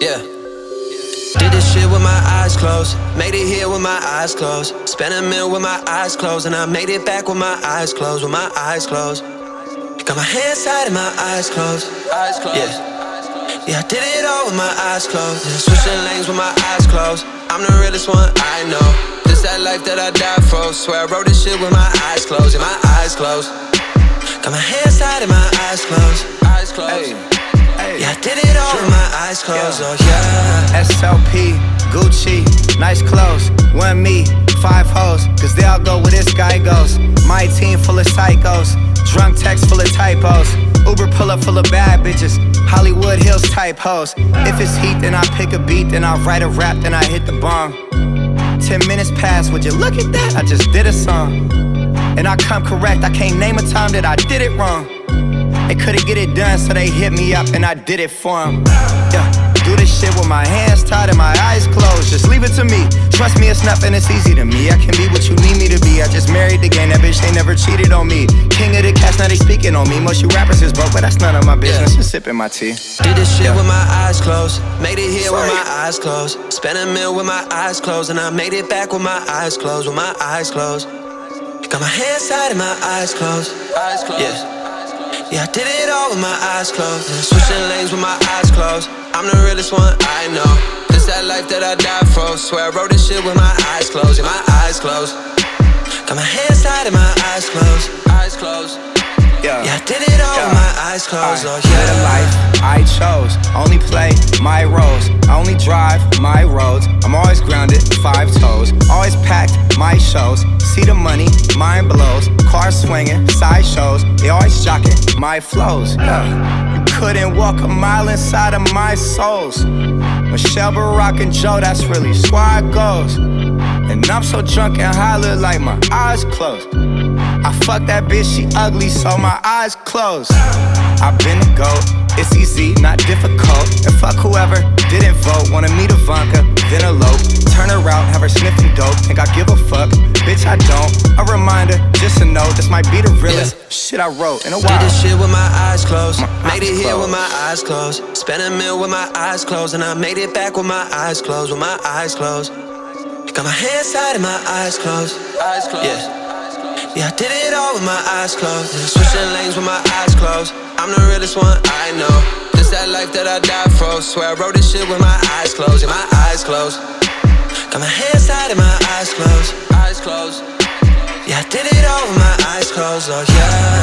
Yeah. Did this shit with my eyes closed. Made it here with my eyes closed. Spent a meal with my eyes closed. And I made it back with my eyes closed. With my eyes closed. Got my hands tied and my eyes closed. Eyes closed. Yeah. Yeah, I did it all with my eyes closed. Yeah, switching lanes with my eyes closed. I'm the realest one I know. This that life that I died for. Swear I wrote this shit with my eyes closed. And my eyes closed. Got my hands tied and my eyes closed. Eyes closed. Hey. Yeah, I did it all with my eyes closed, oh yeah. SLP, Gucci, nice clothes. One me, five hoes, cause they all go where this guy goes. My team full of psychos, drunk text full of typos. Uber pull up full of bad bitches, Hollywood Hills type hoes. If it's heat, then I pick a beat, then I write a rap, then I hit the bomb. Ten minutes pass, would you look at that? I just did a song. And I come correct, I can't name a time that I did it wrong. They couldn't get it done, so they hit me up and I did it for them. Yeah. Do this shit with my hands tied and my eyes closed. Just leave it to me. Trust me, it's nothing, it's easy to me. I can be what you need me to be. I just married the game, that bitch, they never cheated on me. King of the cast, now they speaking on me. Most you rappers is broke, but that's none of my business. Yeah. Just sipping my tea. Did this shit yeah. with my eyes closed. Made it here Sorry. with my eyes closed. Spent a meal with my eyes closed. And I made it back with my eyes closed. With my eyes closed. Got my hands tied and my eyes closed. Eyes closed. Yeah. Yeah, I did it all with my eyes closed. Switching lanes with my eyes closed. I'm the realest one I know. This that life that I died for. Swear I wrote this shit with my eyes closed. Yeah, my eyes closed. Got my hands tied and my eyes closed. Eyes closed. Yeah, yeah I did it all yeah. with my eyes closed. Right. Oh, yeah. the life I chose. Only play my roles. Only drive my roads. I'm always grounded, five toes. Always packed my shows. See the money, mind blows. Cars swinging, side shows. They always jocking my flows. Yeah. You couldn't walk a mile inside of my souls. Michelle Barack and Joe, that's really squad goes. And I'm so drunk and high, look like my eyes closed. I fuck that bitch, she ugly, so my eyes closed. I've been a goat, it's easy, not difficult. And fuck whoever didn't vote, wanna meet Ivanka, then elope. Turn her out, have her sniffing dope, think I give a fuck. Bitch, I don't. A reminder, just a note, this might be the realest yeah. shit I wrote in a while. Did this shit with my eyes closed, my made eyes it here with my eyes closed. Spent a meal with my eyes closed, and I made it back with my eyes closed, with my eyes closed. Got my hands tied and my eyes closed. Eyes closed. Yeah. Yeah, I did it all with my eyes closed. Switching lanes with my eyes closed. I'm the realest one I know. This that life that I died for. Swear I wrote this shit with my eyes closed. Yeah, my eyes closed. Got my hands tied and my eyes closed. Eyes closed. Yeah, I did it all with my eyes closed. Oh yeah.